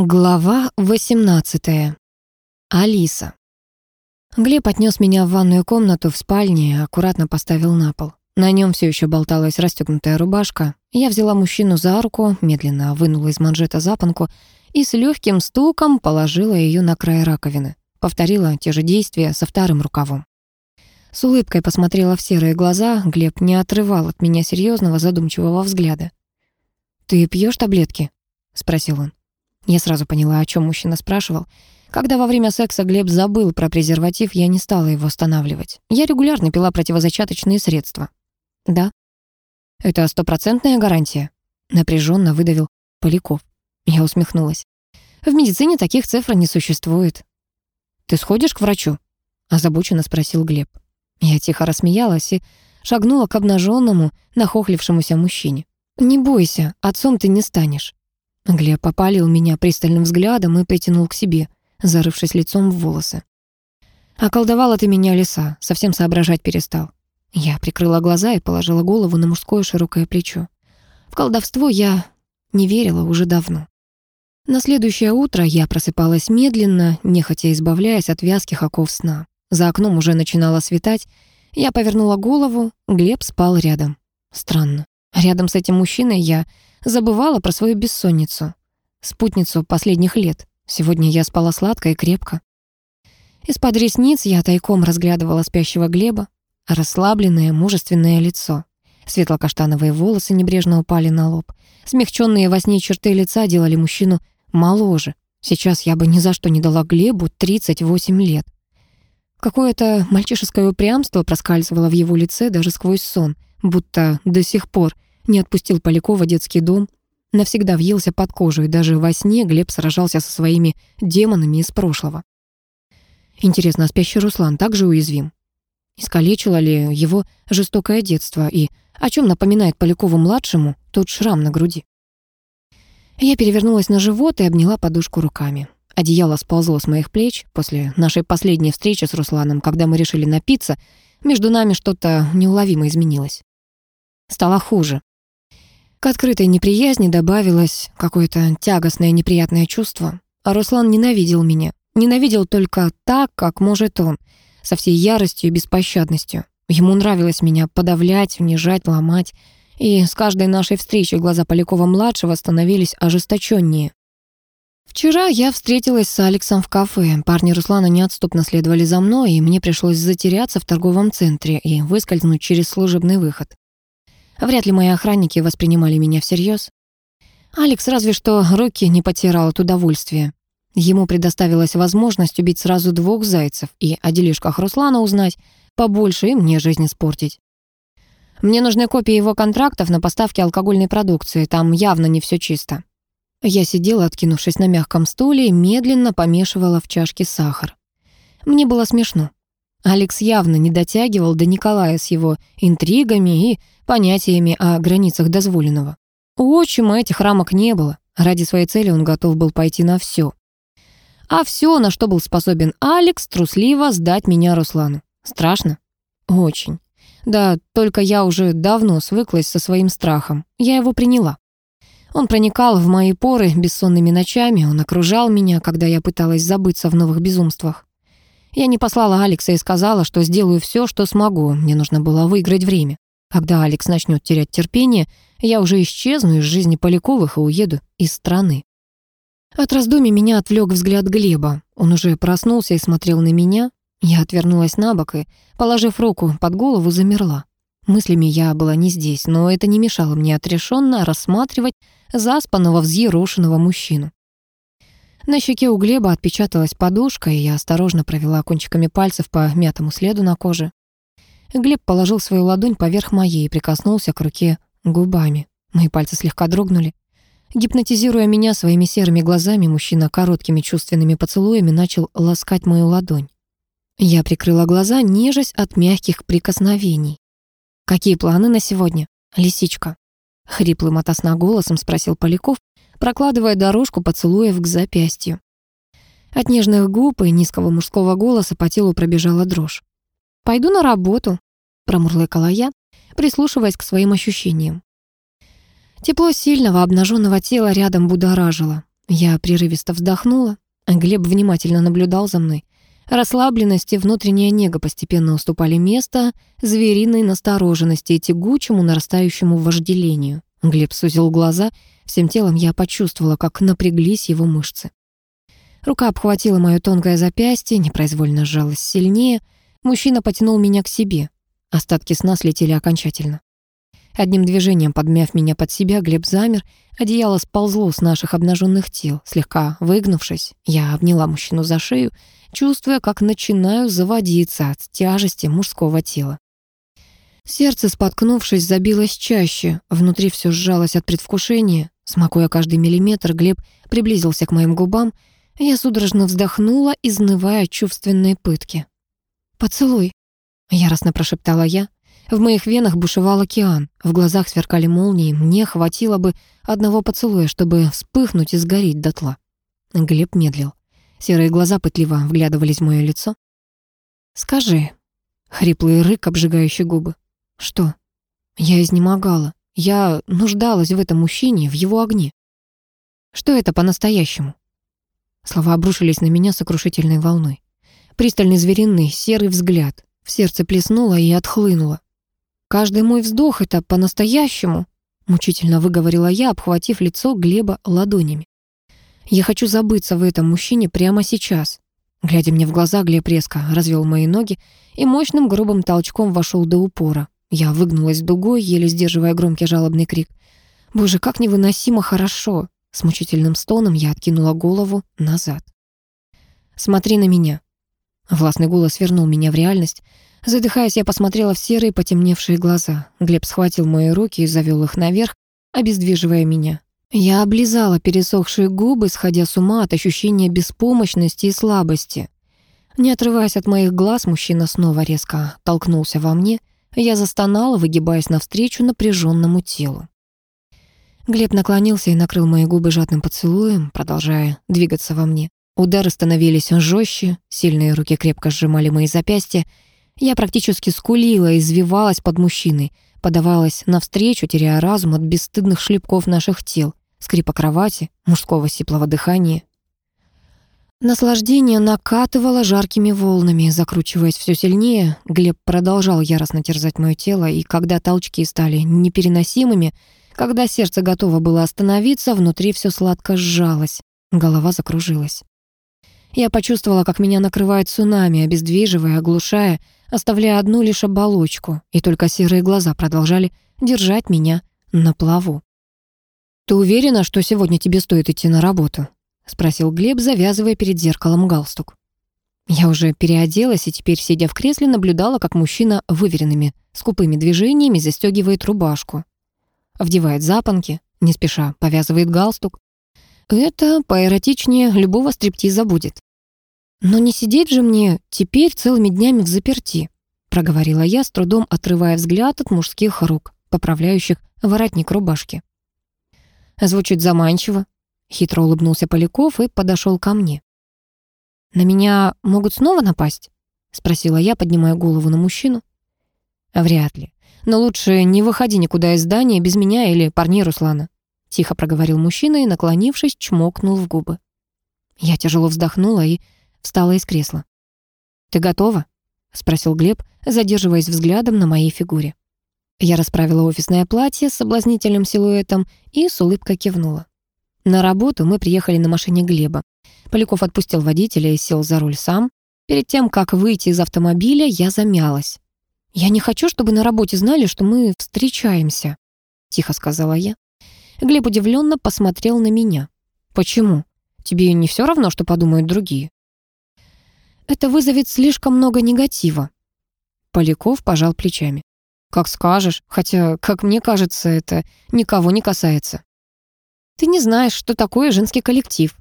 Глава 18. Алиса. Глеб отнес меня в ванную комнату в спальне и аккуратно поставил на пол. На нем все еще болталась расстегнутая рубашка. Я взяла мужчину за руку, медленно вынула из манжета запонку и с легким стуком положила ее на край раковины. Повторила те же действия со вторым рукавом. С улыбкой посмотрела в серые глаза, Глеб не отрывал от меня серьезного задумчивого взгляда. «Ты пьешь таблетки?» — спросил он. Я сразу поняла, о чем мужчина спрашивал. Когда во время секса Глеб забыл про презерватив, я не стала его останавливать. Я регулярно пила противозачаточные средства. Да. Это стопроцентная гарантия? Напряженно выдавил Поляков. Я усмехнулась. В медицине таких цифр не существует. Ты сходишь к врачу? Озабоченно спросил Глеб. Я тихо рассмеялась и шагнула к обнаженному, нахохлившемуся мужчине. «Не бойся, отцом ты не станешь. Глеб попалил меня пристальным взглядом и притянул к себе, зарывшись лицом в волосы. «Околдовала ты меня, лиса, совсем соображать перестал». Я прикрыла глаза и положила голову на мужское широкое плечо. В колдовство я не верила уже давно. На следующее утро я просыпалась медленно, нехотя избавляясь от вязких оков сна. За окном уже начинало светать. Я повернула голову, Глеб спал рядом. Странно. Рядом с этим мужчиной я Забывала про свою бессонницу, спутницу последних лет. Сегодня я спала сладко и крепко. Из-под ресниц я тайком разглядывала спящего Глеба, расслабленное, мужественное лицо. Светло-каштановые волосы небрежно упали на лоб. Смягченные во сне черты лица делали мужчину моложе. Сейчас я бы ни за что не дала Глебу 38 лет. Какое-то мальчишеское упрямство проскальзывало в его лице даже сквозь сон, будто до сих пор не отпустил Полякова детский дом, навсегда въелся под кожу, и даже во сне Глеб сражался со своими демонами из прошлого. Интересно, а спящий Руслан также уязвим? Искалечило ли его жестокое детство, и о чем напоминает Полякову-младшему тот шрам на груди? Я перевернулась на живот и обняла подушку руками. Одеяло сползло с моих плеч после нашей последней встречи с Русланом, когда мы решили напиться, между нами что-то неуловимо изменилось. Стало хуже. К открытой неприязни добавилось какое-то тягостное неприятное чувство. А Руслан ненавидел меня. Ненавидел только так, как может он, со всей яростью и беспощадностью. Ему нравилось меня подавлять, унижать, ломать. И с каждой нашей встречей глаза Полякова-младшего становились ожесточеннее. Вчера я встретилась с Алексом в кафе. Парни Руслана неотступно следовали за мной, и мне пришлось затеряться в торговом центре и выскользнуть через служебный выход. Вряд ли мои охранники воспринимали меня всерьез. Алекс разве что руки не потирал от удовольствия. Ему предоставилась возможность убить сразу двух зайцев и о делишках Руслана узнать побольше и мне жизнь испортить. Мне нужны копии его контрактов на поставки алкогольной продукции, там явно не все чисто. Я сидела, откинувшись на мягком стуле, медленно помешивала в чашке сахар. Мне было смешно. Алекс явно не дотягивал до Николая с его интригами и понятиями о границах дозволенного. У отчима этих рамок не было. Ради своей цели он готов был пойти на все. А все, на что был способен Алекс, трусливо сдать меня Руслану. Страшно? Очень. Да, только я уже давно свыклась со своим страхом. Я его приняла. Он проникал в мои поры бессонными ночами, он окружал меня, когда я пыталась забыться в новых безумствах. Я не послала Алекса и сказала, что сделаю все, что смогу. Мне нужно было выиграть время. Когда Алекс начнет терять терпение, я уже исчезну из жизни Поляковых и уеду из страны. От раздумий меня отвлек взгляд Глеба. Он уже проснулся и смотрел на меня. Я отвернулась на бок и, положив руку под голову, замерла. Мыслями я была не здесь, но это не мешало мне отрешенно рассматривать заспанного, взъерошенного мужчину. На щеке у Глеба отпечаталась подушка, и я осторожно провела кончиками пальцев по мятому следу на коже. Глеб положил свою ладонь поверх моей и прикоснулся к руке губами. Мои пальцы слегка дрогнули. Гипнотизируя меня своими серыми глазами, мужчина короткими чувственными поцелуями начал ласкать мою ладонь. Я прикрыла глаза, нежась от мягких прикосновений. «Какие планы на сегодня, лисичка?» Хриплым от голосом спросил Поляков, прокладывая дорожку поцелуев к запястью. От нежных губ и низкого мужского голоса по телу пробежала дрожь. «Пойду на работу», — промурлыкала я, прислушиваясь к своим ощущениям. Тепло сильного обнаженного тела рядом будоражило. Я прерывисто вздохнула, Глеб внимательно наблюдал за мной. Расслабленность и внутренняя нега постепенно уступали место звериной настороженности и тягучему нарастающему вожделению. Глеб сузил глаза, всем телом я почувствовала, как напряглись его мышцы. Рука обхватила мое тонкое запястье, непроизвольно сжалась сильнее. Мужчина потянул меня к себе. Остатки сна слетели окончательно. Одним движением подмяв меня под себя, Глеб замер, одеяло сползло с наших обнаженных тел. Слегка выгнувшись, я обняла мужчину за шею, чувствуя, как начинаю заводиться от тяжести мужского тела. Сердце, споткнувшись, забилось чаще, внутри все сжалось от предвкушения. Смакуя каждый миллиметр, Глеб приблизился к моим губам. Я судорожно вздохнула, изнывая от чувственной пытки. «Поцелуй», — яростно прошептала я. В моих венах бушевал океан, в глазах сверкали молнии, мне хватило бы одного поцелуя, чтобы вспыхнуть и сгореть дотла. Глеб медлил. Серые глаза пытливо вглядывались в мое лицо. «Скажи», — хриплый рык, обжигающий губы. «Что?» Я изнемогала. Я нуждалась в этом мужчине, в его огне. Что это по-настоящему? Слова обрушились на меня сокрушительной волной. Пристальный звериный серый взгляд. В сердце плеснуло и отхлынуло. Каждый мой вздох — это по-настоящему, мучительно выговорила я, обхватив лицо Глеба ладонями. Я хочу забыться в этом мужчине прямо сейчас. Глядя мне в глаза, Глеб резко развел мои ноги и мощным грубым толчком вошел до упора. Я выгнулась дугой, еле сдерживая громкий жалобный крик. «Боже, как невыносимо хорошо!» С мучительным стоном я откинула голову назад. «Смотри на меня!» Властный голос вернул меня в реальность. Задыхаясь, я посмотрела в серые потемневшие глаза. Глеб схватил мои руки и завел их наверх, обездвиживая меня. Я облизала пересохшие губы, сходя с ума от ощущения беспомощности и слабости. Не отрываясь от моих глаз, мужчина снова резко толкнулся во мне. Я застонала, выгибаясь навстречу напряженному телу. Глеб наклонился и накрыл мои губы жадным поцелуем, продолжая двигаться во мне. Удары становились жестче, сильные руки крепко сжимали мои запястья, я практически скулила, извивалась под мужчиной, подавалась навстречу, теряя разум от бесстыдных шлепков наших тел, скрипа кровати, мужского сиплого дыхания. Наслаждение накатывало жаркими волнами, закручиваясь все сильнее. Глеб продолжал яростно терзать мое тело, и когда толчки стали непереносимыми, когда сердце готово было остановиться, внутри все сладко сжалось, голова закружилась. Я почувствовала, как меня накрывает цунами, обездвиживая, оглушая, оставляя одну лишь оболочку, и только серые глаза продолжали держать меня на плаву. «Ты уверена, что сегодня тебе стоит идти на работу?» — спросил Глеб, завязывая перед зеркалом галстук. Я уже переоделась и теперь, сидя в кресле, наблюдала, как мужчина выверенными, скупыми движениями застегивает рубашку. Вдевает запонки, не спеша повязывает галстук. Это поэротичнее любого стриптиза будет. «Но не сидеть же мне теперь целыми днями в заперти», проговорила я, с трудом отрывая взгляд от мужских рук, поправляющих воротник рубашки. Звучит заманчиво. Хитро улыбнулся Поляков и подошел ко мне. «На меня могут снова напасть?» спросила я, поднимая голову на мужчину. «Вряд ли. Но лучше не выходи никуда из здания без меня или парней Руслана», тихо проговорил мужчина и, наклонившись, чмокнул в губы. Я тяжело вздохнула и встала из кресла. «Ты готова?» — спросил Глеб, задерживаясь взглядом на моей фигуре. Я расправила офисное платье с соблазнительным силуэтом и с улыбкой кивнула. На работу мы приехали на машине Глеба. Поляков отпустил водителя и сел за руль сам. Перед тем, как выйти из автомобиля, я замялась. «Я не хочу, чтобы на работе знали, что мы встречаемся», — тихо сказала я. Глеб удивленно посмотрел на меня. «Почему? Тебе не все равно, что подумают другие?» Это вызовет слишком много негатива. Поляков пожал плечами. Как скажешь, хотя, как мне кажется, это никого не касается. Ты не знаешь, что такое женский коллектив,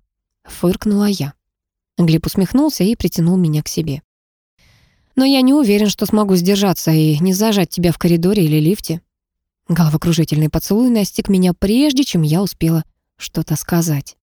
фыркнула я. Глеб усмехнулся и притянул меня к себе. Но я не уверен, что смогу сдержаться и не зажать тебя в коридоре или лифте. Головокружительный поцелуй настиг меня прежде, чем я успела что-то сказать.